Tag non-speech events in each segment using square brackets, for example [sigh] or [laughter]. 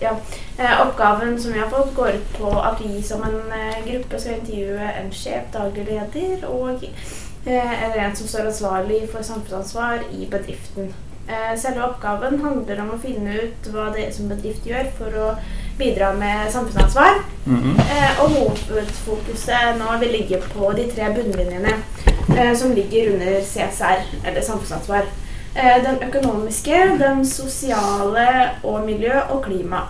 Ja. Eh, oppgaven som vi har fått, går ut på at vi som en eh, gruppe skal intervjue en sjef, daglig leder og eh, eller en som står ansvarlig for samfunnsansvar i bedriften. Selve oppgaven handler om å finne ut hva dere som bedrift gjør for å bidra med samfunnsansvar. Mm -hmm. og hovedfokuset nå vil ligge på de tre bunnlinjene som ligger under CSR, eller samfunnsansvar. Eh, den økonomiske, den sosiale og miljø og klima.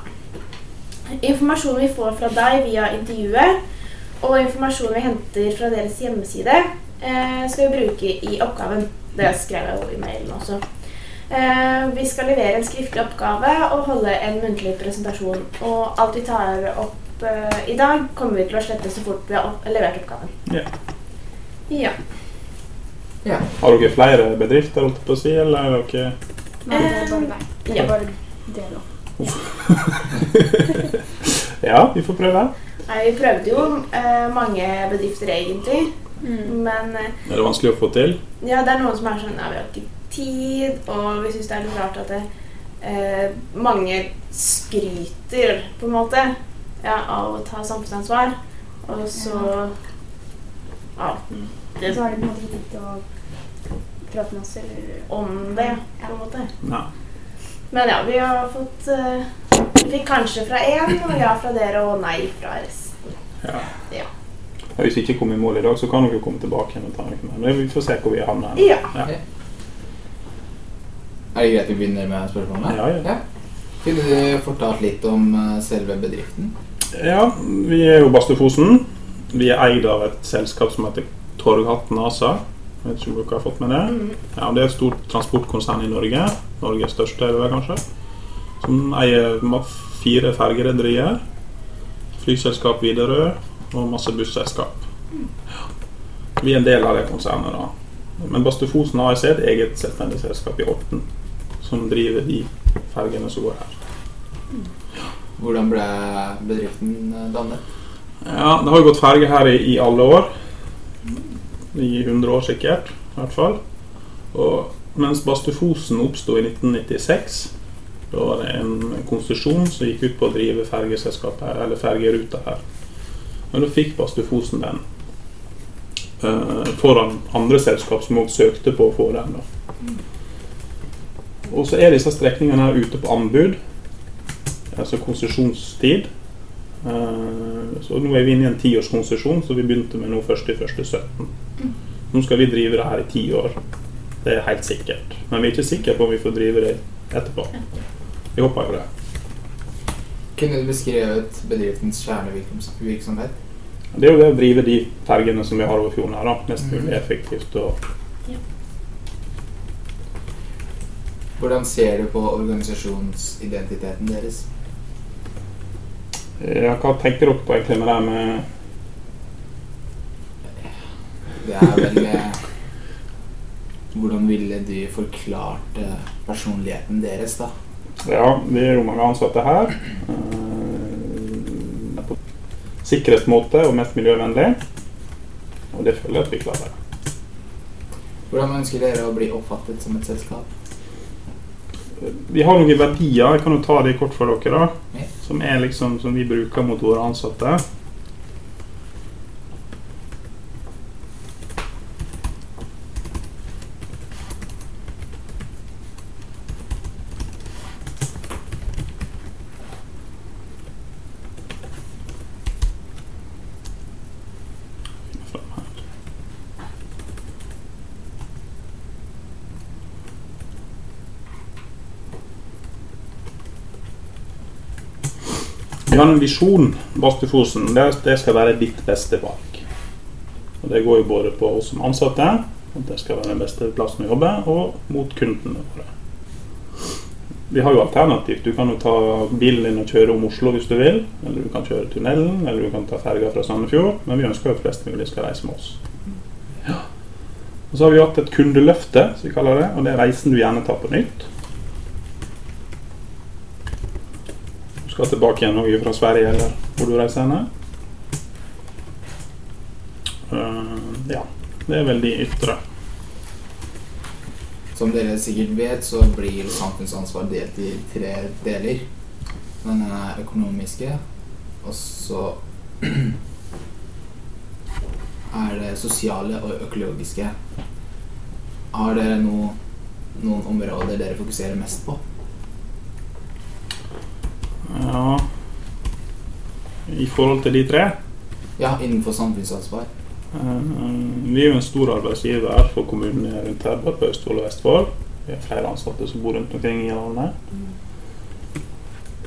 Informasjonen vi får fra deg via intervjuet, og informasjonen vi henter fra deres hjemmeside, eh, skal vi bruke i oppgaven. Det skrev jeg jo i mailen også. Eh, vi skal levere en skriftlig oppgave og holde en muntlig presentasjon. Og alt vi tar opp i dag, kommer vi til å slette så fort vi har levert oppgaven. Ja. Ja. Ja. Har dere flere bedrifter, holdt jeg på å si, eller er dere Nei, det er bare deg. Det Ja. er bare det nå. [laughs] Ja, vi får prøve. Nei, vi prøvde jo eh, mange bedrifter egentlig, Mm. men eh, Er det vanskelig å få til? ja, det er noen som er sånn Nei, vi har ikke tid, og vi syns det er litt rart at det, eh, mange skryter, på en måte, ja, av å ta samfunnsansvar, og så Ja. Det, Så har de på en måte ikke tid til å prate med oss eller om det, på en måte. Ja. Men ja, vi har fått uh, Vi fikk kanskje fra én, og ja fra dere, og nei fra resten. Ja. Ja. Og Hvis vi ikke kommer i mål i dag, så kan dere komme tilbake igjen og ta noe mer. Men Vi får se hvor vi havner. Ja. Ja. Er det greit vi begynner med spørsmålene? Ja, ja. Kunne du fortalt litt om eh, selve bedriften? Ja, vi er jo Bastufosen. Vi er eid av et selskap som heter Torghatten ASA. Jeg vet ikke om dere har fått med det? Mm. Ja, Det er et stort transportkonsern i Norge. Norges største, er det vel kanskje. Som eier fire fergerederier, flyselskap Widerøe og masse busselskap. Vi er en del av det konsernet. da. Men Bastufosen AS er et eget selvstendig selskap i Horten som driver de fergene som går her. Hvordan ble bedriften dannet? Ja, Det har jo gått ferge her i, i alle år. I 100 år sikkert, i hvert fall. Og mens Bastufosen oppsto i 1996, da var det en konsesjon som gikk ut på å drive fergeselskapet eller fergeruta her. Men da fikk Bastufosen den. eh, foran andre selskap som også søkte på å få den. da. Og så er disse strekningene her ute på anbud, altså konsesjonstid. Eh, Så nå er vi inne i en tiårskonsesjon, så vi begynte med nå først i første 17. Nå skal vi drive det her i ti år. Det er helt sikkert. Men vi er ikke sikre på om vi får drive det etterpå. Vi håper jo det. Kunne du beskrevet bedriftens kjernevirksomhet? Det er jo det å drive de fergene som vi har over fjorden her, da. Mest mulig effektivt. og Hvordan ser du på organisasjonsidentiteten deres? Ja, Hva tenker dere på egentlig med det med Det er vel eh, Hvordan ville du forklart eh, personligheten deres, da? Ja, vi er jo mange ansatte her. Eh, På sikkerhetsmåte og mest miljøvennlig. Og det føler jeg at vi klarer. Hvordan ønsker dere å bli oppfattet som et selskap? Vi har noen verdier, jeg kan jo ta de kort for dere, da. Som er liksom som vi bruker mot våre ansatte. Fram her. Vi har en visjon, Bastufosen. Det, det skal være ditt beste valg. Og Det går jo både på oss som ansatte, at det skal være den beste plassen å jobbe, og mot kundene våre. Vi har jo alternativt. Du kan jo ta bilen din og kjøre om Oslo hvis du vil. Eller du kan kjøre tunnelen, eller du kan ta ferga fra Sandefjord. Men vi ønsker jo at flest mulig skal reise med oss. Ja. Og så har vi hatt et kundeløfte, som vi kaller det. Og det er reisen du gjerne tar på nytt. Skal tilbake igjen noe fra Sverige, eller hvor du reiser henne. Uh, ja. Det er vel de ytre. Som dere sikkert vet, så blir samfunnsansvar delt i tre deler. Den er økonomiske, og så [clears throat] er det sosiale og økologiske. Har dere no, noen områder dere fokuserer mest på? Ja I forhold til de tre Ja, innenfor samfunnsansvar. eh, Vi er jo en stor arbeidsgiver for kommunene rundt her, både på Østfold og Vestfold. Vi har flere ansatte som bor rundt omkring i landet.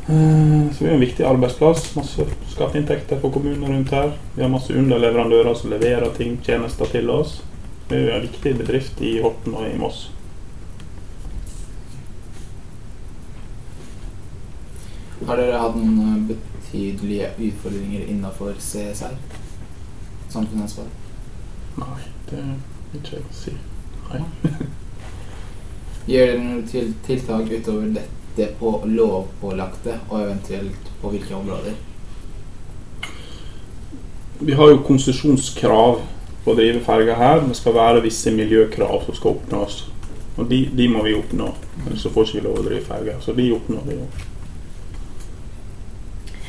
Eh, Så vi er en viktig arbeidsplass. Masse skatteinntekter for kommunene rundt her. Vi har masse underleverandører som leverer ting, tjenester til oss. Vi er en viktig bedrift i Horten og i Moss. Har dere hatt noen eh, betydelige utfordringer innenfor CSR? Samfunnsansvar? Nei, det vil ikke jeg si. Nei. Gjør dere noen til tiltak utover dette på lovpålagte, og eventuelt på hvilke områder? Vi har jo konsesjonskrav på å drive ferga her. Det skal være visse miljøkrav som skal oppnås. Og de, de må vi oppnå. Ellers så får ikke lov å drive ferga. Så de oppnår vi jo.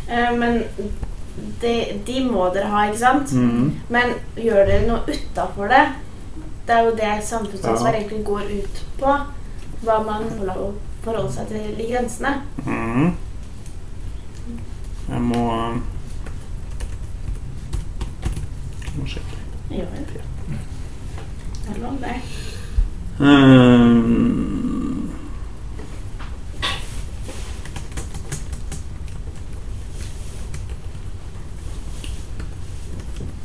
Eh, men de, de må dere ha, ikke sant? Mm. Men gjør dere noe utafor det? Det er jo det samfunnsansvar Ja. egentlig går ut på. Hva man lov å forholde seg til i grensene. Mm. Jeg må eh, Jeg må sjekke. Ja, ja. Det er lov, det. Ehm.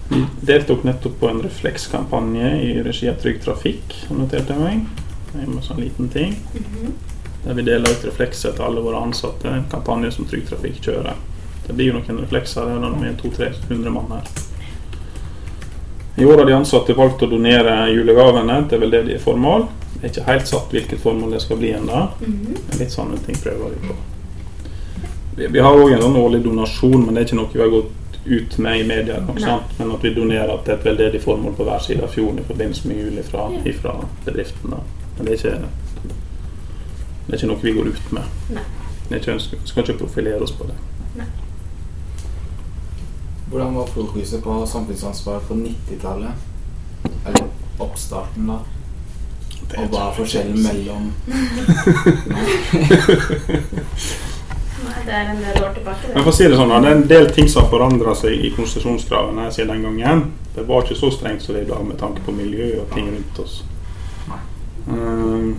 Vi deltok nettopp på en reflekskampanje i regi av Trygg Trafikk, noterte jeg meg. Det er en sånn liten ting. Mhm. Der vi deler ut reflekser til alle våre ansatte. En kampanje som Trygg Trafikk kjører. Det blir jo noen reflekser når vi er 200-300 mann her. I år har de ansatte valgt å donere julegavene til veldedige formål. Det er ikke helt satt hvilket formål det skal bli ennå. Mm -hmm. Litt sånne ting prøver vi på. Vi, vi har òg en sånn årlig donasjon, men det er ikke noe vi har gått ut med i media. Sant? Men at vi donerer til et veldedig formål på hver side av fjorden i forbindelse med jul fra, Ja. ifra bedriften. Da. Men det er, ikke, det er ikke noe vi går ut med. Nei. Vi skal ikke profilere oss på det. Hvordan var fokuset på samfunnsansvar på 90-tallet? Eller oppstarten, da? Og hva er forskjellen mellom [laughs] [laughs] [laughs] Nei, det er en del år tilbake. Men for å si det sånn, det er en del ting som har forandra seg i konsesjonskravene siden den gangen. Det var ikke så strengt som det er i dag med tanke på miljø og ting rundt oss. Um,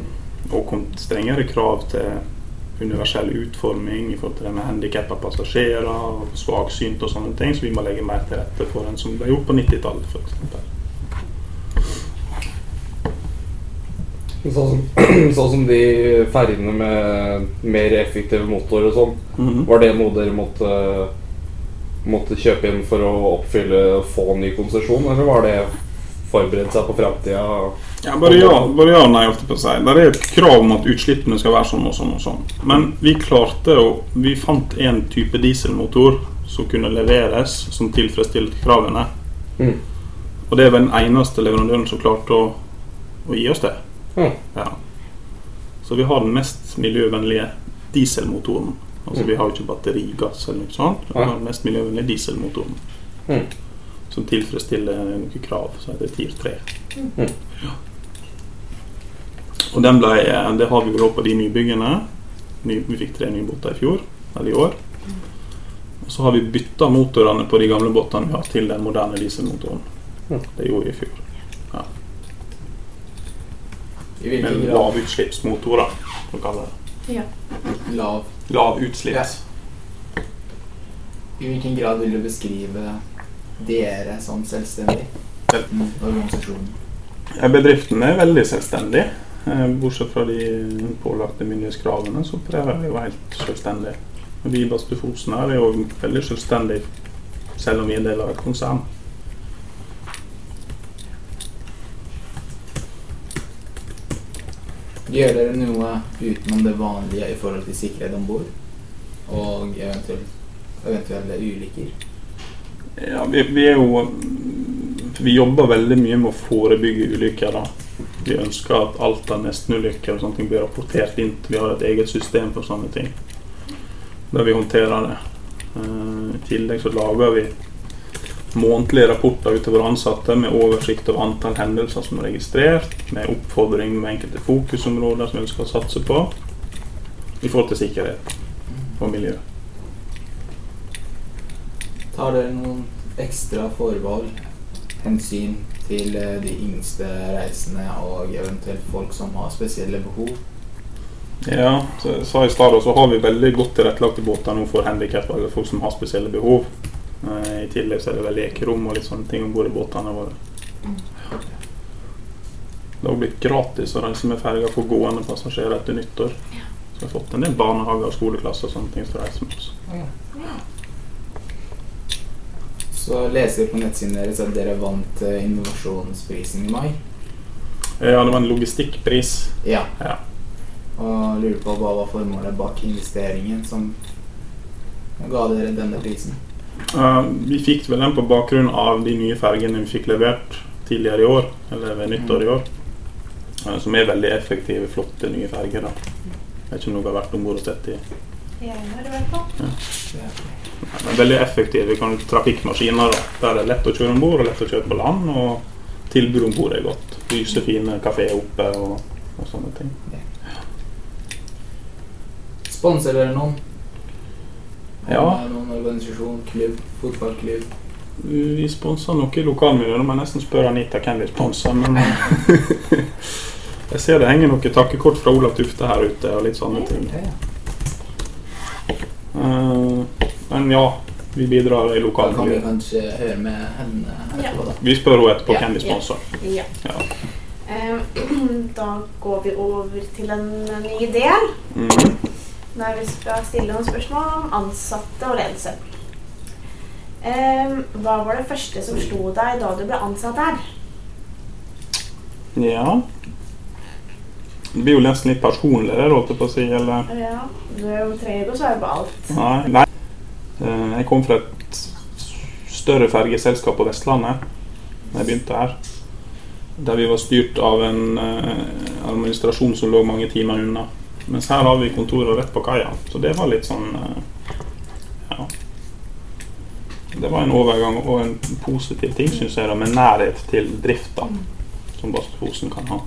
og kom strengere krav til universell utforming i forhold til det med handikappa passasjerer svaksynt og sånne ting, så vi må legge mer til rette for enn som ble gjort på 90-tallet, f.eks. Sånn som, [clears throat] sånn som de ferjene med mer effektive motorer og sånn. Mhm. Var det noe dere måtte, måtte kjøpe inn for å oppfylle få ny konsesjon, eller var det forberedt seg på framtida? Ja, bare ja, bare ja og nei, holdt jeg på å si. Det er et krav om at utslippene skal være sånn og sånn og sånn. Men vi klarte å Vi fant en type dieselmotor som kunne leveres, som tilfredsstilte kravene. Mm. Og det er vel den eneste leverandøren som klarte å, å gi oss det. Ja. Ja. Så vi har den mest miljøvennlige dieselmotoren. Altså Mm. Vi har jo ikke batterigass eller noe sånt. Vi har den mest miljøvennlige dieselmotoren. Mm. Som tilfredsstiller noen krav, som heter TIR 3. Mm. Ja. Og den ble, det har vi jo på de nybyggene. Ny, vi fikk tre nye båter i fjor, eller i år. Og så har vi bytta motorene på de gamle båtene vi har til den moderne dieselmotoren. Mm. Det gjorde vi i fjor. I hvilken da, som vi kaller det. lav Lavutslipps. I hvilken grad vil du beskrive dere som selvstendig? Selv- Mm, Organisasjonen. Bedriften er veldig selvstendig. Eh, Bortsett fra de pålagte myndighetskravene, så prøver vi være helt selvstendig. Vi i Badstue Fosen her er jo veldig selvstendig, selv om vi er en del av et konsern. Gjør dere noe utenom det vanlige i forhold til sikkerhet om bord? Og eventuelt, eventuelle ulykker? Ja, vi, vi er jo Vi jobber veldig mye med å forebygge ulykker. da. Vi ønsker at alt av nestenulykker og sånne ting blir rapportert inn. Vi har et eget system for sånne ting. der vi håndterer det. Eh, I tillegg så lager vi månedlige rapporter ut til våre ansatte med oversikt over antall hendelser som er registrert, med oppfordring med enkelte fokusområder som vi ønsker å satse på, i forhold til sikkerhet og miljø. Tar dere noen ekstra forbehold, hensyn til eh, de yngste reisende og eventuelt folk som har spesielle behov? Ja, så jeg sa i stad, så har vi veldig godt tilrettelagte båter nå for handikappa eller folk som har spesielle behov. I tillegg så er det vel lekerom og litt sånne ting om bord i båtene våre. Det har blitt gratis å reise med ferga for gående passasjerer etter nyttår. Så vi har fått en del barnehager og skoleklasser og sånne ting som reiser med oss. Så leser vi på nettsiden deres at dere vant eh, innovasjonsprisen i mai. Ja, det var en logistikkpris. Ja. Ja. Og lurer på hva var formålet bak investeringen som ga dere denne prisen? Eh, vi fikk vel den på bakgrunn av de nye fergene vi fikk levert tidligere i år, eller ved nyttår i år. Uh, som er veldig effektive, flotte nye ferger. da. Jeg vet ikke om dere har vært om bord og sett de. Hvert er veldig effektive kan, trafikkmaskiner. da. Der er lett å kjøre om bord og lett å kjøre på land. Og tilbudet om bord er godt. Lyse, fine kafé oppe og, og sånne ting. Sponser dere noen? Ja. Har Noen organisasjon, klubb, fotballklubb? Vi sponser noe i lokalmiljøet. Må jeg nesten spørre Anita hvem vi sponser. Men [laughs] jeg ser det henger noen takkekort fra Olav Tufte her ute og litt sånne ting. Eh, men ja, vi bidrar i Da kan vi kanskje høre med henne etterpå, da. Vi spør henne etterpå hvem vi sponser. Ja. Ja. Eh, [clears throat] Da går vi over til en ny del, Mm. Der vi skal stille noen spørsmål om ansatte og ledelse. Eh, Hva var det første som slo deg da du ble ansatt her? ja. Det blir jo nesten litt personlig, det, holdt jeg på å si. Eller Ja, Du trenger ikke å svare på alt. Nei. nei. Eh, Jeg kom fra et større fergeselskap på Vestlandet da jeg begynte her. Der vi var styrt av en eh, administrasjon som lå mange timer unna. Mens her har vi kontoret rett på kaia. Så det var litt sånn eh, Ja. Det var en overgang og en positiv ting, syns jeg, da, med nærhet til drifta som Bastefosen kan ha.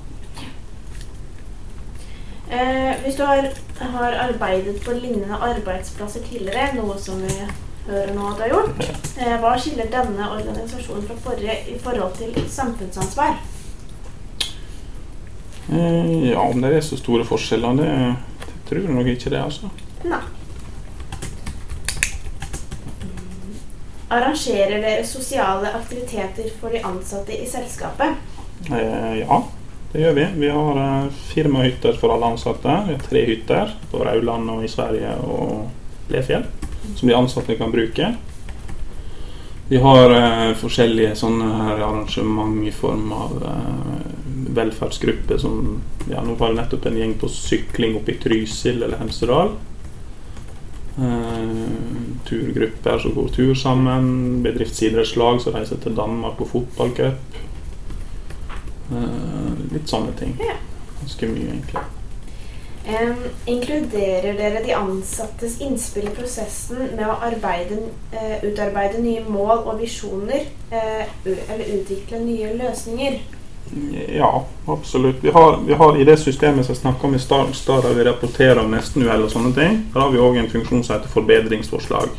Eh, hvis du har, har arbeidet på lignende arbeidsplasser tidligere, noe som vi hører nå at du har gjort, eh, hva skiller denne organisasjonen fra forrige i forhold til samfunnsansvar? Eh, Ja, om det er så store forskjeller, det, det tror jeg nok ikke det, altså. Nei. Arrangerer dere sosiale aktiviteter for de ansatte i selskapet? Eh, ja, det gjør vi. Vi har eh, firmahytter for alle ansatte. Vi har tre hytter på Rauland og i Sverige og Lefjell som de ansatte kan bruke. Vi har eh, forskjellige sånne her arrangement i form av eh, velferdsgrupper som ja, Nå var det nettopp en gjeng på sykling oppe i Trysil eller Hemsedal. Uh, turgrupper som går tur sammen. Bedriftsidrettslag som reiser til Danmark på fotballcup. Uh, litt sånne ting. Ganske mye, egentlig. Um, inkluderer dere de ansattes innspill i prosessen med å arbeide, uh, utarbeide nye mål og visjoner, uh, eller utvikle nye løsninger? Ja, absolutt. Vi har, vi har I det systemet som jeg snakka om i stad, der vi rapporterer om nestenuhell og sånne ting, der har vi òg en funksjon som heter forbedringsforslag.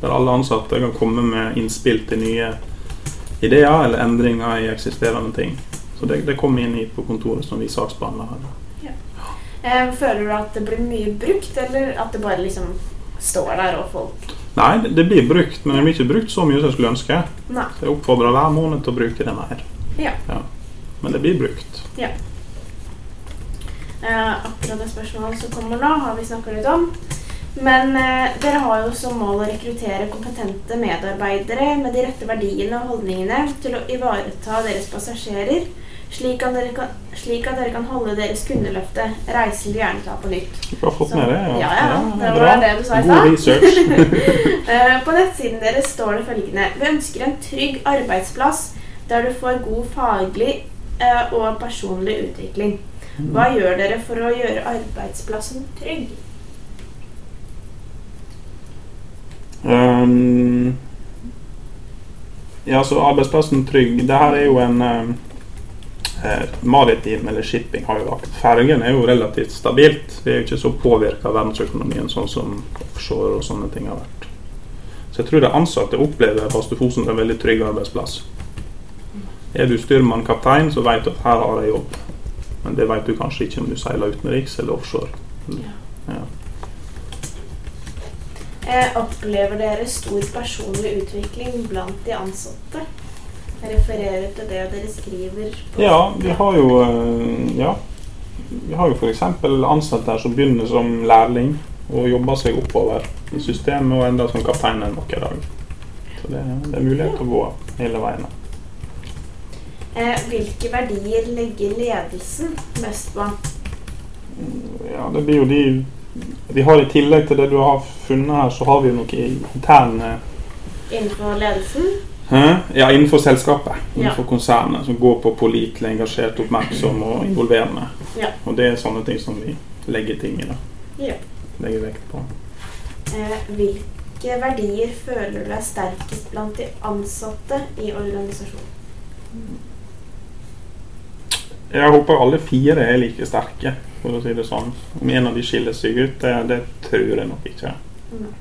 Der alle ansatte kan komme med innspill til nye ideer eller endringer i eksisterende ting. Så det, det kommer inn på kontoret som vi saksbehandler her. Ja. føler du at det blir mye brukt, eller at det bare liksom står der og folk Nei, det, det blir brukt, men det blir ikke brukt så mye som jeg skulle ønske. Nei. Så jeg oppfordrer hver måned til å bruke det mer. Ja. Ja. Men det blir brukt. Eh, akkurat det spørsmålet som kommer nå, har vi snakka litt om. Men eh, dere har jo som mål å rekruttere kompetente medarbeidere med de rette verdiene og holdningene til å ivareta deres passasjerer, slik at dere kan, at dere kan holde deres kundeløfte 'Reiselig gjerne ta på nytt'. Du har fått Så- med det? ja, ja, det bra. var det du sa i God stad. research. [laughs] [laughs] Eh, På nettsiden deres står det følgende Vi ønsker en trygg arbeidsplass der du får god faglig eh, og personlig utvikling. Hva gjør dere for å gjøre arbeidsplassen trygg? Um, ja, så arbeidsplassen Trygg Det her er jo en ehm, eh, Maritim eller shipping har jo vært Fergen er jo relativt stabilt. Det er jo ikke så påvirka av verdensøkonomien sånn som offshore og sånne ting har vært. Så jeg tror de ansatte opplever Bastu Fosen som en veldig trygg arbeidsplass. Er du styrmann, kaptein, så vet du at her har jeg jobb. Men det vet du kanskje ikke om du seiler utenriks eller offshore. Ja. Eh, opplever dere stor personlig utvikling blant de ansatte? Jeg refererer til det dere skriver. På Ja, vi har jo eh, Ja. Vi har jo f.eks. ansatte her som begynner som lærling og jobber seg oppover i systemet og ender som kaptein en vakker dag. Så det, det er mulighet til å gå hele veien. Eh, hvilke verdier legger ledelsen mest på? Ja, det blir jo de Vi har i tillegg til det du har funnet her, så har vi jo noe interne Innenfor ledelsen? Hæ? Ja, innenfor selskapet. Innenfor Ja. konsernet. Som går på pålitelig, engasjert, oppmerksom og involverende. Ja. Og det er sånne ting som vi legger ting i. da. Ja. Legger vekt på. Eh, hvilke verdier føler du er sterkest blant de ansatte i organisasjonen? Jeg håper alle fire er like sterke, for å si det sånn. Om en av de skiller seg ut, det, det tror jeg nok ikke. Mm.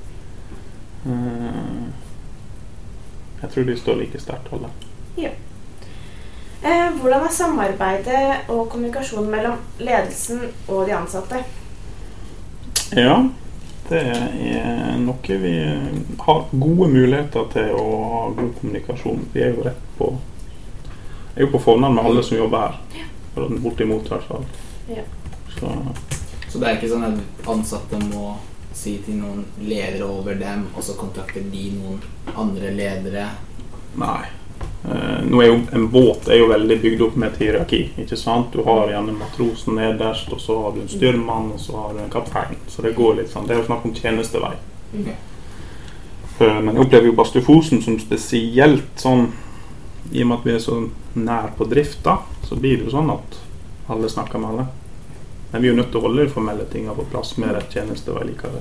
Eh, Jeg tror de står like sterkt, alle. Eh, hvordan er samarbeidet og kommunikasjonen mellom ledelsen og de ansatte? Ja, det er noe vi har gode muligheter til å ha god kommunikasjon. Vi er jo rett på er jo på fornavn med alle som jobber her. For Bortimot, i hvert fall. Ja. Så, Så det er ikke sånn at ansatte må si til noen ledere over dem, og så kontakter de noen andre ledere? nei. Eh, nå er jo En båt er jo veldig bygd opp med et hierarki. ikke sant? Du har gjerne matrosen nederst, og så har du en styrmann, og så har du en kaptein. Så det går litt sånn. Det er jo snakk om tjenestevei. Okay. Eh, Men jeg opplever jo Bastufosen som spesielt sånn I og med at vi er så nær på drifta, så blir det jo sånn at alle snakker med alle. Men vi er jo nødt til å holde de formelle tingene på plass med et og likevel.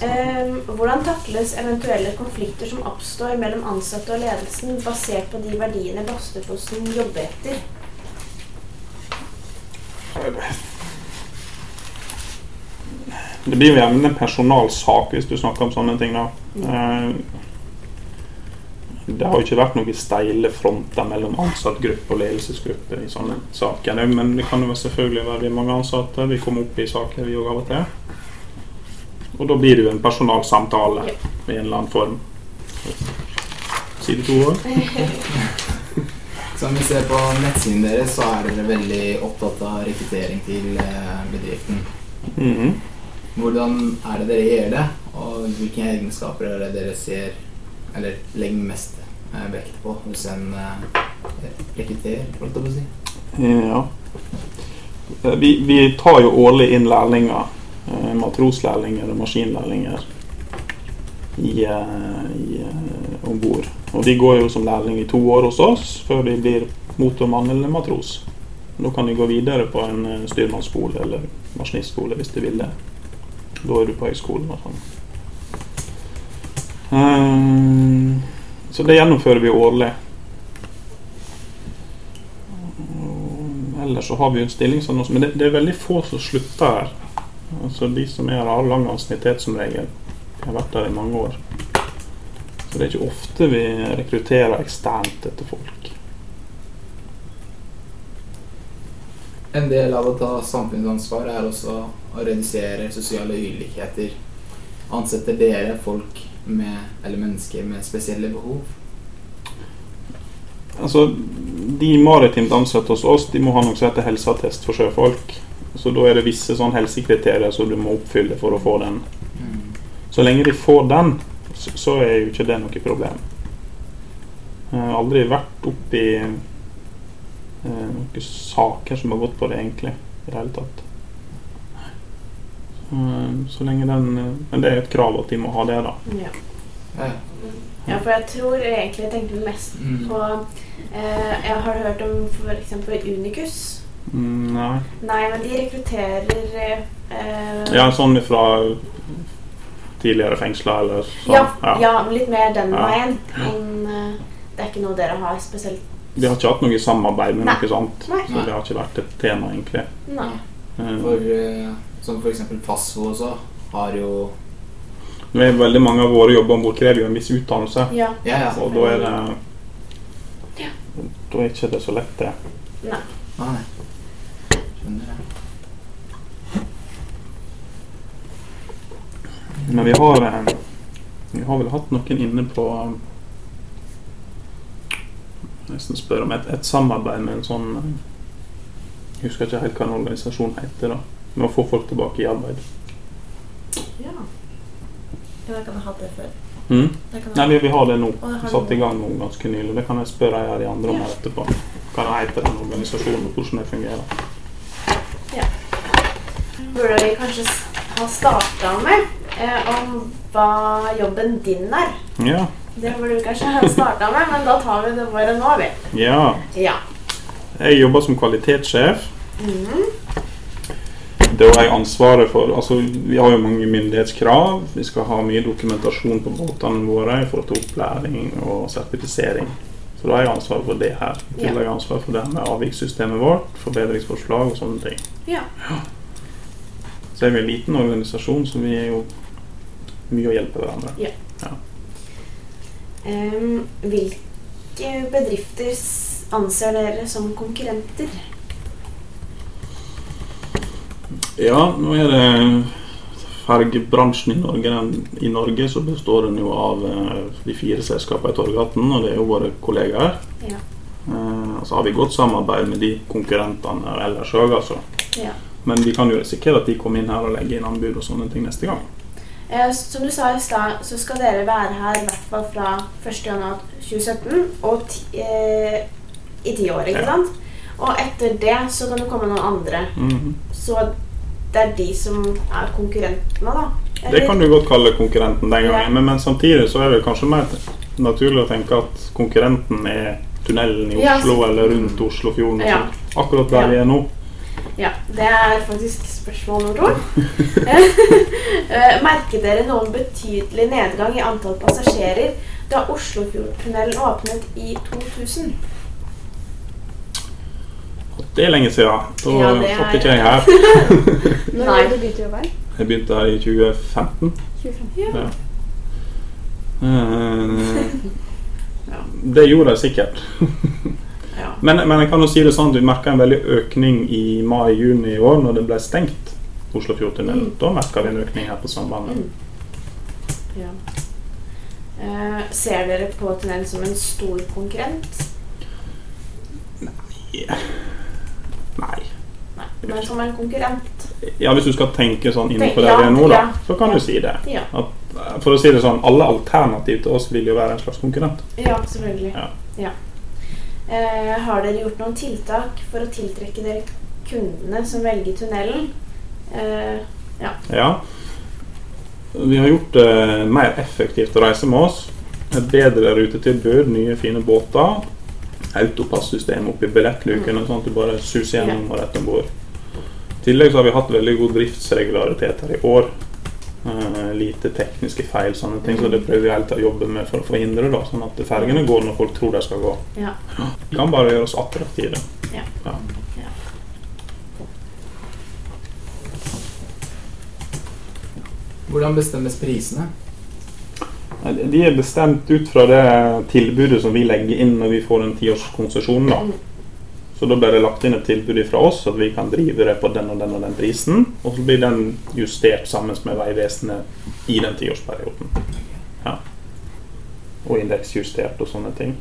Um, hvordan takles eventuelle konflikter som oppstår mellom ansatte og ledelsen, basert på de verdiene Bastufossen jobber etter? Det blir jo gjerne en personalsak hvis du snakker om sånne ting. da. Eh, Det har jo ikke vært noen steile fronter mellom ansattgruppe og ledelsesgruppe i sånne saker. Men det kan jo selvfølgelig være mange ansatte. Vi kommer opp i saker vi òg av og til. Og da blir det jo en personalsamtale i en eller annen form. Side to òg. [laughs] Som vi ser på nettsiden deres, så er dere veldig opptatt av rekruttering til bedriften. bedriften. -hmm. Hvordan er det dere gjør det, og hvilke egenskaper er det dere ser, eller legger mest eh, vekt på hos en eh, rekrutterer, holdt jeg på å si? Ja. Eh, Vi, vi tar jo årlig inn lærlinger. Matroslærlinger og maskinlærlinger i, i, om bord. Og de går jo som lærling i to år hos oss før de blir motormann eller matros. Da kan de gå videre på en styrmannsskole eller maskinistskole hvis de vil det. Da er du på høyskolen og sånn. Eh, Så det gjennomfører vi årlig. Ellers så har vi jo en stillingsannonse, men det, det er veldig få som slutter her. Altså De som er her, har lang ansiennitet som regel. De har vært der i mange år. Så det er ikke ofte vi rekrutterer eksternt etter folk. En del av å ta samfunnsansvar er også å redusere sosiale ulikheter. Ansetter dere folk med, eller mennesker med spesielle behov? Altså, De maritimt ansatte hos oss de må ha noe som heter helseattest for sjøfolk. Så Da er det visse sånn helsekriterier som du må oppfylle for å få den. Så lenge de får den, så, så er jo ikke det noe problem. Jeg har aldri vært oppi eh, noen saker som har gått på det, egentlig. I det hele tatt. Så, så lenge den eh, Men det er et krav at de må ha det, da. Ja. Ja. ja, for jeg tror egentlig jeg tenkte mest Mm. på eh, Jeg har hørt om f.eks. Unicus. Mm, nei. Nei, men de rekrutterer eh, Ja, sånn fra tidligere fengsla eller sånn. Ja, ja, litt mer den Ja. veien. Men eh, det er ikke noe dere har spesielt De har ikke hatt noe samarbeid med noe sånt. Nei. Så det har ikke vært et tema, egentlig. Nei. Eh, For eh, som eksempel Fasso også har jo er veldig mange av våre jobber om bord krever jo en viss utdannelse. Ja. Ja, ja. Og da er det Ja. Da er ikke det så lett, det. Nei. Nei. Skjønner jeg. Men vi har eh, Vi har vel hatt noen inne på eh, Nesten spør om et, et samarbeid med en sånn eh, Jeg husker ikke helt hva en organisasjon heter. da Med å få folk tilbake i arbeid. Ja. Ja, da kan jeg ha det før. Mm? Det Nei, vi, vi har det nå. Det Vi du i gang nå ganske nylig. Det kan jeg spørre jeg de andre om her etterpå. Hva heter den organisasjonen, og hvordan det fungerer. Ja. Burde vi kanskje ha starta med eh, om hva jobben din er? Ja. Det burde vi kanskje ha starta med, men da tar vi det bare nå, vi. ja. Ja. Jeg jobber som kvalitetssjef. Mhm. Jeg ansvaret for altså Vi har jo mange myndighetskrav. Vi skal ha mye dokumentasjon på båtene våre i forhold til opplæring og sertifisering. Så da har jeg ansvaret for det her. I tillegg har jeg ansvaret for det med avvikssystemet vårt, forbedringsforslag og sånne ting. Ja. Så er vi en liten organisasjon, så vi er jo mye å hjelpe hverandre. Em, hvilke bedrifter anser dere som konkurrenter? Ja, nå er det fergebransjen i Norge. Den, I Norge så består den jo av eh, de fire selskapene i Torgaten, og det er jo våre kollegaer. Ja. Eh, så har vi godt samarbeid med de konkurrentene ellers òg, altså. Ja. Men vi kan jo risikere at de kommer inn her og legger inn anbud og sånne ting neste gang. Eh, som du sa i stad, så skal dere være her i hvert fall fra 1.1.2017 og ti, eh, i ti år, ikke Ja. sant? Og etter det så kan det komme noen andre. Mhm. Så det er de som er konkurrentene, da? Det kan du godt kalle konkurrenten den gangen, Ja. men, men samtidig så er det kanskje mer naturlig å tenke at konkurrenten er tunnelen i Ja, Oslo så- eller rundt Oslofjorden. Ja. Akkurat der Ja. vi er nå. Ja, det er faktisk spørsmål nummer to. [laughs] Merker dere noen betydelig nedgang i antall passasjerer da Oslofjordtunnelen åpnet i 2000? Det er lenge siden. Da Ja, satt ikke jeg her. [laughs] Når begynte du begynte å jobbe her? Jeg begynte her i 2015. 2015 Ja. Eh, Ja. Det gjorde jeg sikkert. [laughs] Men, men jeg kan jo si det sånn at vi merka en veldig økning i mai-juni i år når det ble stengt. Oslofjordtunnelen. Mm. Da merka vi en økning her på Sambandet. Mm. Ja. Eh, ser dere på tunnelen som en stor konkurrent? Ja. Nei. Nei, men som en konkurrent. Ja, Hvis du skal tenke sånn innenfor Tenk- der vi er nå, da, ja, så kan ja. du si det. Ja, At, eh, for å si det sånn, alle alternativ til oss vil jo være en slags konkurrent. ja selvfølgelig. Ja. Ja. Eh, har dere gjort noen tiltak for å tiltrekke dere kundene som velger tunnelen? Eh, Ja. Vi har gjort det mer effektivt å reise med oss. Et bedre rutetilbud, nye, fine båter. Autopassystem oppi billettlukene, sånn at du bare suser gjennom og rett om bord. I tillegg så har vi hatt veldig god driftsregularitet her i år. Uh, lite tekniske feil, sånne ting, så det prøver vi hele tiden å jobbe med for å forhindre. da, Sånn at fergene går når folk tror de skal gå. ja. Vi kan bare gjøre oss attraktive. Ja. Ja. Hvordan bestemmes prisene? De er bestemt ut fra det tilbudet som vi legger inn når vi får en tiårskonsesjonen. Så da blir det lagt inn et tilbud fra oss at vi kan drive det på den og den og den prisen. Og så blir den justert sammen med Vegvesenet i den tiårsperioden. Ja. Og indeksjustert og sånne ting.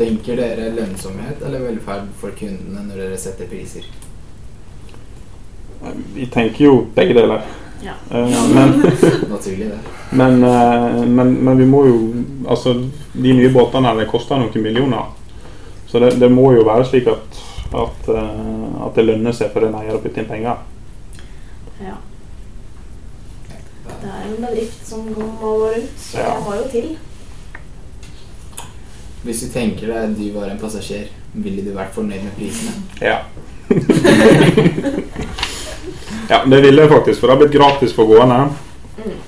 Tenker dere lønnsomhet eller velferd for kundene når dere setter priser? Vi tenker jo begge deler. Ja. Eh, Men, [laughs] men, eh, men, men vi må jo Altså, de nye båtene det koster noen millioner. Så det, det må jo være slik at, at, eh, at det lønner seg for en eier å putte inn penger. ja. Det er en bedrift som må gå rundt, Ja. det må jo til. Hvis du tenker deg at du var en passasjer, ville du vært fornøyd med prisene? Ja. [laughs] [laughs] ja, det ville jeg faktisk, for det har blitt gratis for gående. Mm.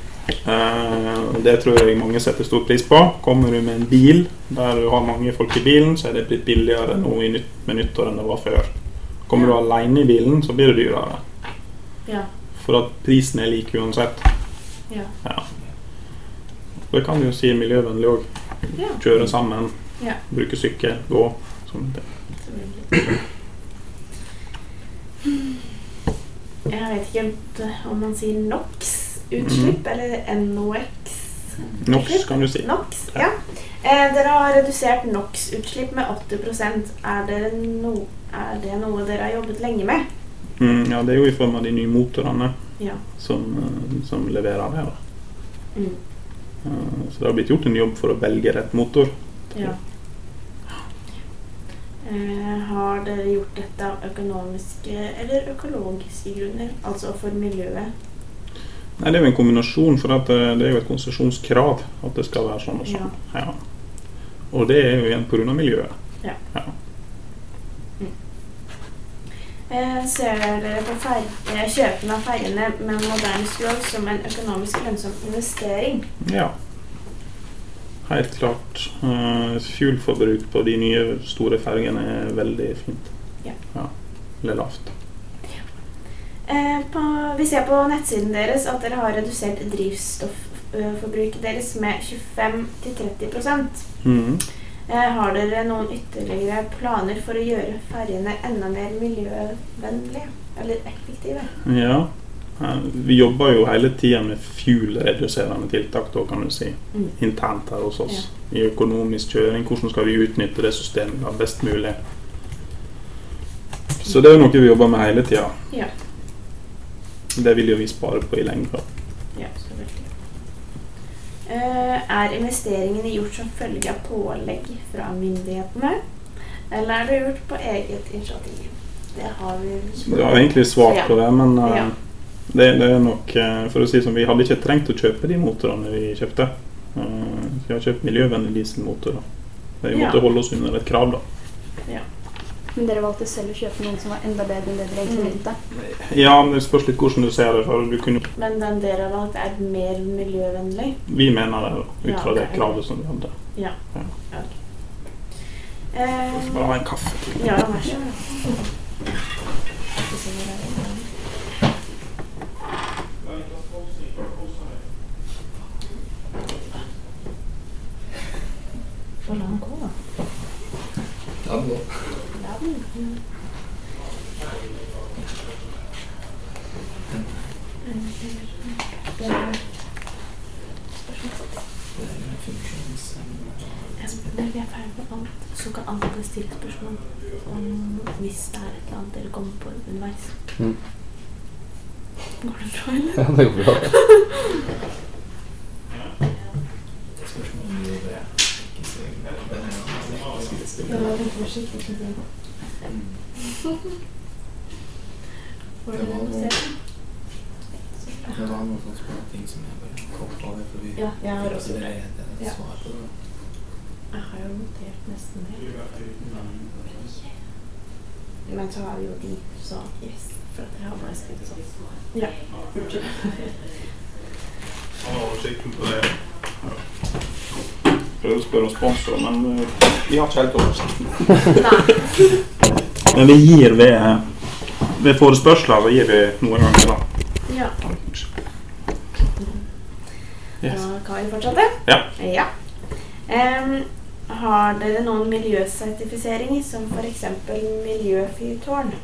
Eh, det tror jeg mange setter stor pris på. Kommer du med en bil der du har mange folk i bilen, så er det blitt billigere nå i nytt, med nyttår enn det var før. Kommer du alene i bilen, så blir det dyrere. Ja. For at prisen er lik uansett. Ja. Ja. Det kan du jo si miljøvennlig òg. Ja. Kjøre sammen, Ja. bruke sykkel, gå. Sånne ting. Jeg vet ikke helt eh, om man sier NOx-utslipp eller NOx. NOx, kan du si. NOx, ja. Eh, dere har redusert NOx-utslipp med 80 er, no, er det noe dere har jobbet lenge med? Mm, ja, det er jo i form av de nye motorene Ja. som, eh, som leverer det. Da. Mm. Eh, Så det har blitt gjort en jobb for å velge rett motor. ja. Eh, har dere gjort dette av økonomiske eller økologiske grunner? Altså for miljøet? Nei, Det er jo en kombinasjon, for eh, det er jo et konsesjonskrav at det skal være sånn og sånn. Ja. Og det er jo igjen pga. miljøet. Eh, ser dere på fer eh, kjøpen av ferjene med moderne skrog som en økonomisk lønnsom investering? Ja. Helt klart. Uh, Fuelforbruk på de nye store fergene er veldig fint. Ja. Eller lavt. Eh, på, vi ser på nettsiden deres at dere har redusert drivstoffforbruket deres med 25-30 mm. eh, Har dere noen ytterligere planer for å gjøre ferjene enda mer miljøvennlige? Eller effektive? Ja. Eh, Vi jobber jo hele tida med fuel-reduserende tiltak, da, kan du si. Mm. Internt her hos oss. I økonomisk kjøring. Hvordan skal vi utnytte det systemet da best mulig? Så det er jo noe vi jobber med hele tida. Ja. Det vil jo vi spare på i lengden. Ja. Eh, er investeringene gjort som følge av pålegg fra myndighetene? Eller er det gjort på eget initiativ? Det har vi Du har egentlig svart på det, men uh, Ja. Det, det er nok eh, For å si som Vi hadde ikke trengt å kjøpe de motorene vi kjøpte. Eh, vi har kjøpt miljøvennlige dieselmotorer. Vi Ja. måtte holde oss under et krav, da. Men dere valgte selv å kjøpe noen som var enda bedre enn det dere egentlig ville? mente. Ja, men det spørs litt hvordan du ser det. For du kunne, Men den dere har valgt, er mer miljøvennlig? vi mener det, ut fra Ja, det kravet som vi hadde. Ja. Ja. Ok. Jeg Eh, skal bare ha en kaffe til. ja, vær så god. Skal vi se hvor det er. Får la den gå, da. Ja, det går. La den. Det lang Det er en funksjons... Jeg spør- Når vi er ferdig med alt, så kan alle stille spørsmål om hvis det er et eller annet dere kommer på underveis. Mm. Går det bra, eller? Ja, det går bra. Det spørs om det. Det Det var noe Det var noen sånne ting som jeg bare kom over. For vi Ja, jeg har også det. Ja. på det. Jeg har jo notert nesten det. Men så har vi jo de, så yes. For at jeg har bare skrevet sånn. Ja. Unnskyld. har oversikten på det. Prøver å spørre om sponsor, men eh, vi har ikke helt oversikten. Men vi gir ved, ved forespørsler så gir vi noen ganger, da. Ja. Yes. Da kan vi fortsette. Ja. ja. Um, har dere noen miljøsertifiseringer, som f.eks. miljøfyrtårn?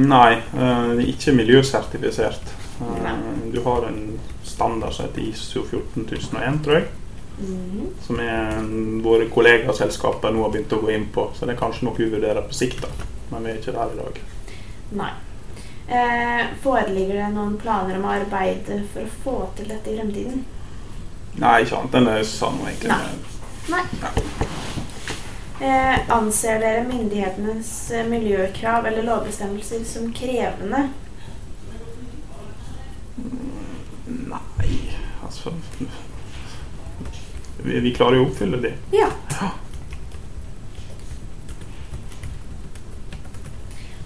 Nei, uh, ikke miljøsertifisert. Uh, Du har en standard som heter ISO 14001, tror jeg. Mhm. Som er våre kollegaselskaper nå har begynt å gå inn på. Så det er kanskje noe vi vurderer på sikt, da. Men vi er ikke der i dag. Nei. Eh, foreligger det noen planer om å arbeide for å få til dette i fremtiden? Nei, ikke annet enn det jeg sa nå, egentlig. Nei. Eh, anser dere myndighetenes eh, miljøkrav eller lovbestemmelser som krevende? Nei, altså vi, vi klarer jo å oppfylle de. Ja.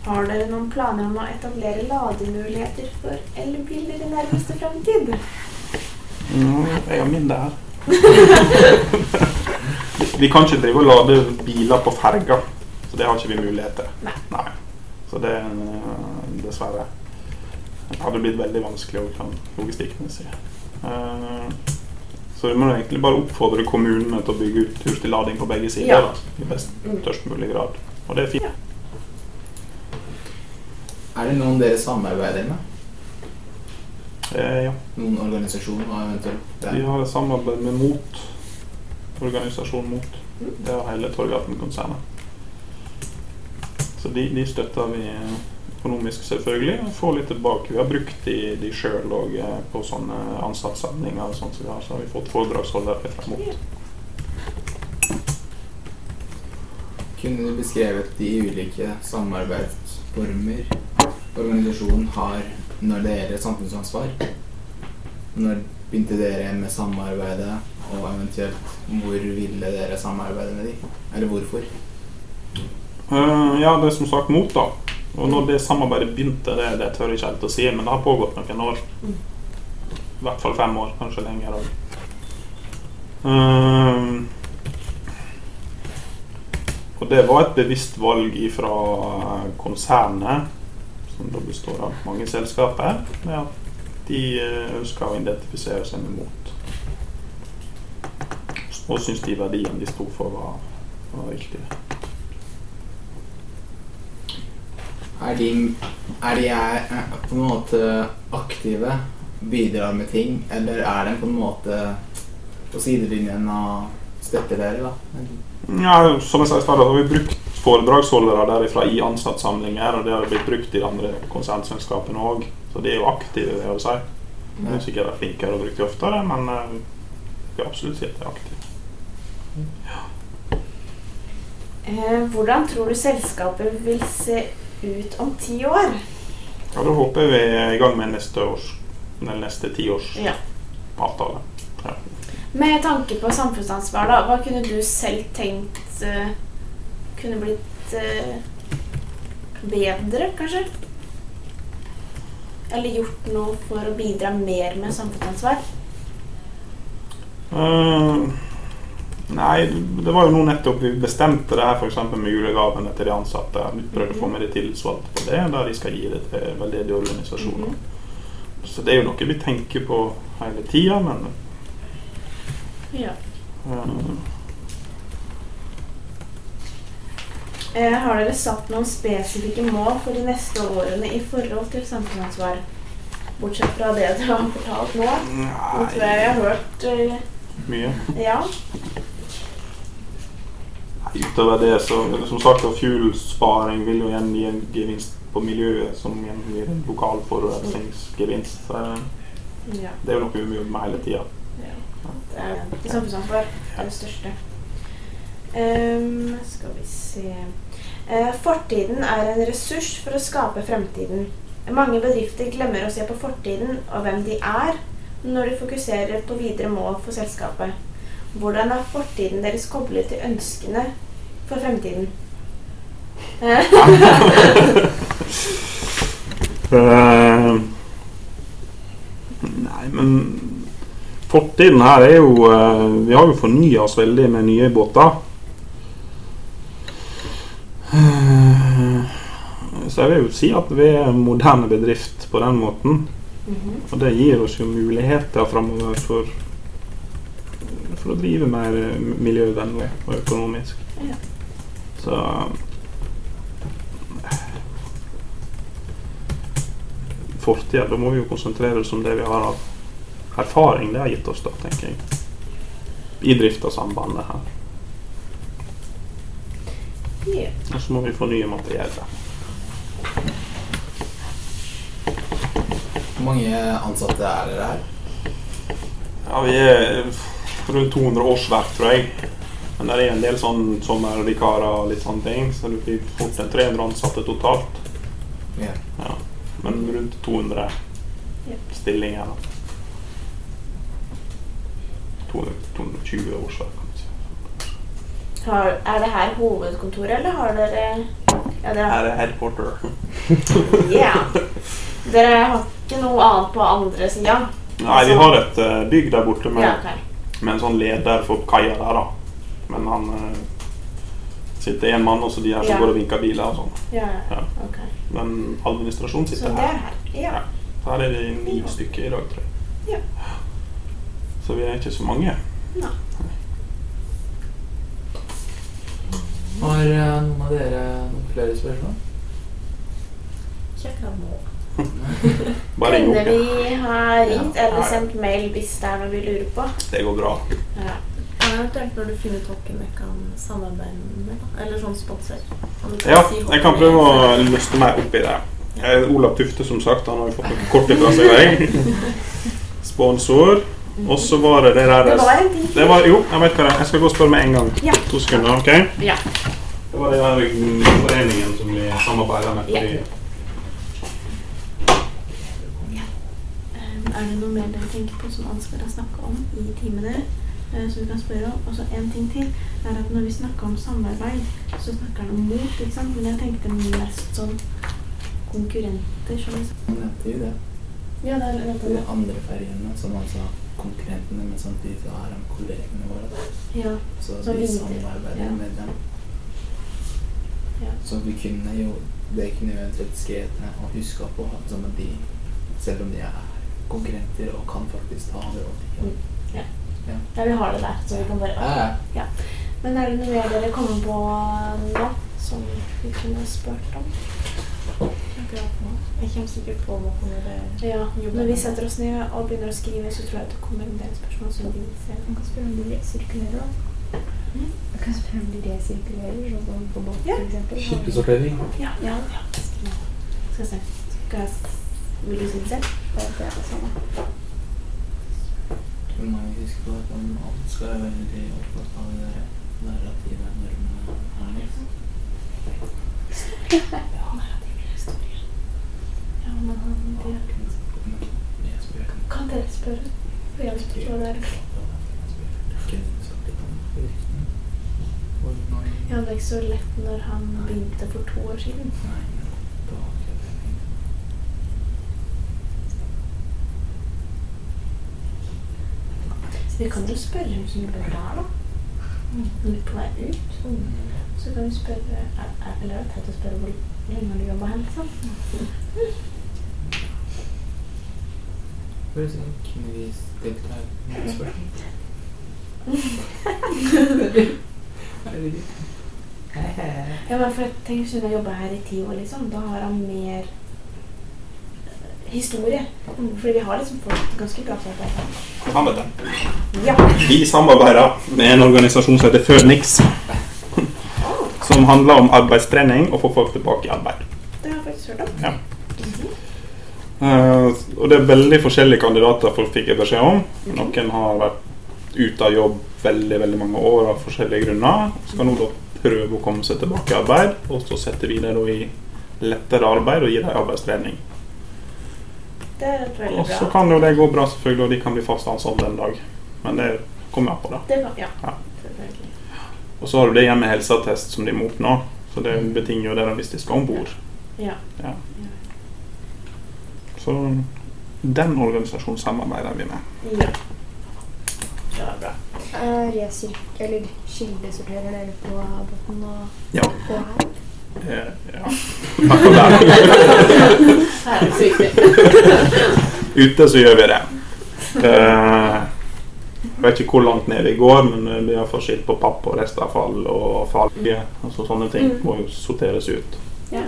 Har dere noen planer om å etablere lademuligheter for elbiler i nærmeste fremtid? Mm, jeg har min der. [laughs] vi kan ikke drive og lade biler på ferga, så det har ikke vi mulighet til. Nei. Så det eh, dessverre det hadde blitt veldig vanskelig å logistikkmessig. Eh, så vi må egentlig bare oppfordre kommunene til å bygge ut hurtiglading på begge sider Ja. da, i best, Mm. størst mulig grad. Og det er fint. Er det noen dere samarbeider med? Eh, ja. Noen organisasjoner eventuelt Vi har et samarbeid med MOT, organisasjonen MOT. Det er hele Torgaten-konsernet. Så de, de støtter vi økonomisk, selvfølgelig, og få litt tilbake. Vi har brukt de, de sjøl òg på sånne ansattsamlinger, Sånn som så vi har, så har vi fått foredragsholdere fra MOT. Kunne du beskrevet de ulike samarbeidsformer organisasjonen har når det gjelder samfunnsansvar? Når begynte dere med samarbeidet, og eventuelt hvor ville dere samarbeide med dem? Eller hvorfor? Uh, ja, det er som sagt MOT, da. Og når det samarbeidet begynte, det, det tør jeg ikke helt å si, men det har pågått noen år. I hvert fall fem år, kanskje lenger òg. Ehm, og det var et bevisst valg fra konsernet, som da består av mange selskaper, med de ønska å identifisere seg med MOT. Og syntes de verdiene de sto for, var, var riktige. Er de, er de er, på en måte aktive, bidrar med ting, eller er de på en måte på sidelinjen og støtter dere, da? Ja, som jeg sa i har vi brukt foredragsholdere derifra i ansattsamlinger, og det har blitt brukt i de andre konsernselskapene òg. Så de er jo aktive, det å si. De er sikkert flinkere og brukt oftere, men eh, vi absolutt si at de er aktive. Ja. hvordan tror du selskapet vil se ut om ti år? Ja, da håper vi er i gang med neste års, den neste tiårs Ja. avtale. Med tanke på samfunnsansvar, da, hva kunne du selv tenkt uh, kunne blitt uh, bedre, kanskje? Eller gjort noe for å bidra mer med samfunnsansvar? Eh, nei, det var jo nå nettopp vi bestemte det her f.eks. med julegavene til de ansatte. Vi prøvde å få med de tillitsvalgte på det, der de skal gi det til veldedige organisasjoner. Så det er jo noe vi tenker på hele tida, men Ja. eh, Eh, har dere satt noen spesifikke mål for de neste årene i forhold til samfunnsansvar? Bortsett fra det dere har fortalt nå. Nå tror jeg jeg har hørt eh, mye. Ja. Utover det, så som sagt, fuelsparing vil jo igjen gi en gevinst på miljøet, som igjen gir en lokal forurensningsgevinst. Ja. Det er jo noe vi jobber med hele tida. ja. Det er samfunnsansvar er det største. Um, skal vi se uh, Fortiden er en ressurs for å skape fremtiden. Mange bedrifter glemmer å se på fortiden og hvem de er, når de fokuserer på videre mål for selskapet. Hvordan er fortiden deres koblet til ønskene for fremtiden? Eh, nei, men fortiden her er jo uh, Vi har jo fornya oss veldig med nye båter. Eh, så jeg vil jo si at vi er en moderne bedrift på den måten. mhm. Og det gir oss jo muligheter framover for, for å drive mer miljøvennlig og økonomisk. Ja. Så Fortida, da må vi jo konsentrere oss om det vi har av erfaring det har gitt oss, da, tenker jeg. I drift av sambandet her. Og så må vi få nye materiellet. Hvor mange ansatte er dere her? Ja, vi er rundt 200 årsverk, tror jeg. Men det er en del sånn sommervikarer og litt sånne ting, så det blir fort en 300 ansatte totalt. Yeah. Ja. Men rundt 200 Ja. stillinger. da. 200, 220 årsverk. kan man si. Har, er det her hovedkontoret, eller har dere Ja, dere har Her er headquarter. [laughs] yeah. Dere har ikke noe annet på andre sida? Nei, vi har et eh, bygg der borte med, Ja, okay. med en sånn leder for kaia der, da. Men han eh, sitter én mann, og så de her som Ja. går og vinker biler og sånn. Ja, ja. Ja. ok. Men administrasjonen sitter så her. er her. Ja. Ja. Her er det ni stykker i dag, tror jeg. Ja. Så vi er ikke så mange. Nei. Har eh, noen av dere noen flere spørsmål? [laughs] Bare ring Kunne opp. ja. vi ha ringt Ja. eller sendt mail hvis det er noe vi lurer på? Det går bra. Ja. Eventuelt når du finner ut hvem jeg kan samarbeide med, da. Eller sånn sponsor. Ja, si jeg kan prøve å løsne meg opp i det. Olav Tufte, som sagt, han har jo fått noe kort fra seg. Vei. [laughs] Sponsor. Og så var det det der Det var en ting. Det var, Jo, jeg vet hva det er. Jeg skal gå og spørre med en gang. Ja. To sekunder, OK? Ja. Det var den der foreningen som vi samarbeider med. Ja. Um, Er det noe mer dere tenker på som Ansgar har snakke om i timene? Eh, som vi kan spørre om? Og så en ting til er at når vi snakker om samarbeid, så snakker han om mot, ikke sant? Men jeg tenkte mest sånn konkurrenter. Som Han nevnte jo det. ja, det er De nettopp andre ferjene, som altså konkurrentene, men samtidig så er de kollegene våre. Ja. Så Så vi samarbeider ja. med dem. Ja. Så vi kunne jo Det kunne jo eventuelt skrevet og huska på at de, selv om de er konkurrenter og kan faktisk ta det over ja, vi har det der, så vi kan bare Ja, ja. Men er det noe mer dere kommer på nå som vi kunne spurt om? Jeg kommer sikkert på noe når det Ja, når vi setter oss ned og begynner å skrive, så tror jeg det kommer en del spørsmål som vi ser. Man kan spørre om de resirkulerer, da. Mm. Man kan spørre om de resirkulerer, sånn som på båt, Ja. for eksempel. Ja, ja, ja. Skal jeg se. Skal jeg Vil du si det selv? Det er det samme. Må vi huske på at om alt skal være veldig opptatt av det narrative normene her. liksom. Ja, men han det. Jeg spør om Kan dere spørre? For jeg ikke hva det er. Ja, det er ikke så lett når han begynte for to år siden. Så vi kan jo spørre hvem som jobber der, da. Når vi er på vei ut. Så kan vi spørre er- er- Eller jeg tenkte å spørre hvor lenge har du jobba her, liksom? Kunne vi stilt her noen spørsmål? [laughs] Herregud. Ja, for jeg tenker Siden jeg jobba her i ti år, liksom, da har han mer historie. Fordi vi har liksom fått ganske bra dette. Det. Ja. Vi samarbeider med en organisasjon som heter Phoenix. Som handler om arbeidstrening og få folk tilbake i arbeid. Det har jeg faktisk hørt om. Ja. Uh, og det er veldig forskjellige kandidater folk fikk beskjed om. Noen har vært ute av jobb veldig veldig mange år av forskjellige grunner. Skal nå da prøve å komme seg tilbake i arbeid, og så setter vi det i lettere arbeid og gir dem arbeidstrening. Det er et veldig Og så kan jo det gå bra, selvfølgelig, og de kan bli fast ansatt en dag. Men det kommer an på, da. Det kan, ja. Ja. Og så har du det igjen med helseattest som de må oppnå. Så det betinger jo det hvis de skal om bord. Ja. Ja. Så den organisasjonen samarbeider vi med. ja. Det er bra. Er Resirk... Eller kildesorterer dere på båten og, Ja. og her? Ja. Ute så gjør vi det. Eh, jeg vet ikke hvor langt ned vi går, men eh, vi har fått skilt på papp og restavfall og farge. Altså sånne ting Mm. må jo sorteres ut. Ja.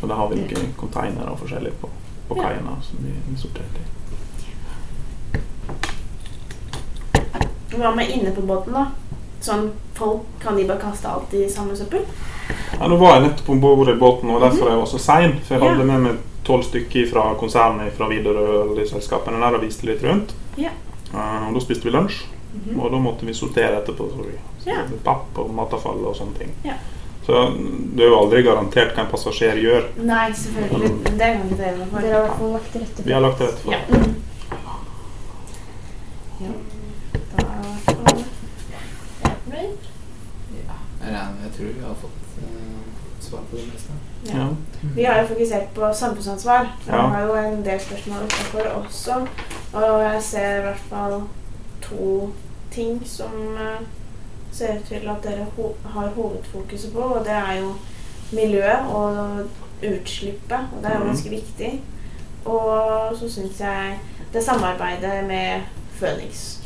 Så da har vi noen konteinere og forskjellig på, på kaiene som vi vi sorterer i. Hva med inne på båten, da? Sånn folk, Kan de bare kaste alt i samme søppel? Ja, nå var jeg nettopp om bord i båten, og derfor jeg var så sein. For jeg Ja. hadde med meg tolv stykker fra konsernet fra Widerøe og de selskapene der og viste litt rundt. Ja. Uh, og da spiste vi lunsj, Mhm. og da måtte vi sortere etterpå. Så vi Ja. Papp og matavfall og sånne ting. Ja. Så det er jo aldri garantert hva en passasjer gjør. Nei, selvfølgelig. Det kan ikke dere noe for. Dere har i hvert fall lagt til rette Vi har lagt til rette for Ja. det. Mm. ja. Da er det i hvert er. Ja, jeg regner Jeg tror vi har fått uh, svar på det meste. Ja. Ja. Vi har jo fokusert på samfunnsansvar. Vi Ja. har jo en del spørsmål utenfor også. Og jeg ser i hvert fall to ting som uh, ser ut til at dere ho har hovedfokuset på. Og det er jo miljøet og utslippet. Og det er jo Mhm. ganske viktig. Og så syns jeg det samarbeidet med Phoenix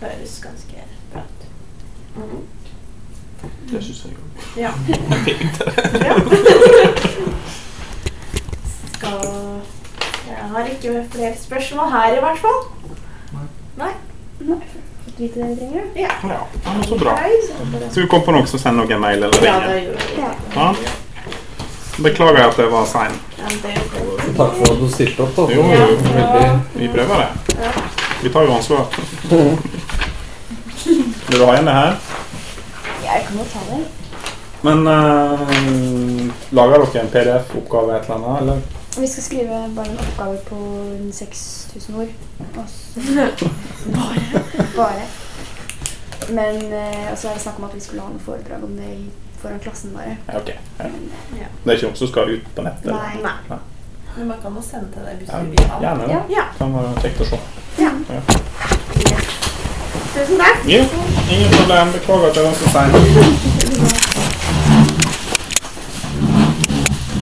høres ganske. Det syns jeg òg. Ja. [laughs] [laughs] ja. Skal Jeg har ikke flere spørsmål her, i hvert fall. Fått vite det vi trenger. Ja. Ja, men så bra. Nei, Så vi komme på noe, så send noen mail eller Ja, ring. det gjør vi. Ja. Ja. Beklager at jeg var sein. Takk for at du stilte opp. da. Jo, jo, veldig. Vi prøver det. Ja. Vi tar jo ansvar. [laughs] Vil du ha igjen det her? Jeg kan jo ta det. Men uh, lager dere en PDF-oppgave et eller annet, eller? Vi skal skrive bare en oppgave på rundt 6000 ord. [laughs] Bare? Bare. Men uh, så er det snakk om at vi skulle ha noe foredrag om det foran klassen bare. Ja, ok. Ja. Men, ja. Det er ikke noe som skal ut på nettet? eller? nei. Nei. Men man kan jo sende til deg hvis Ja, du vil ha. gjerne det. Ja. Ja. Kan være kjekt å se. Ja. Tusen takk. Ja, ingen problem. Beklager at jeg var så sein.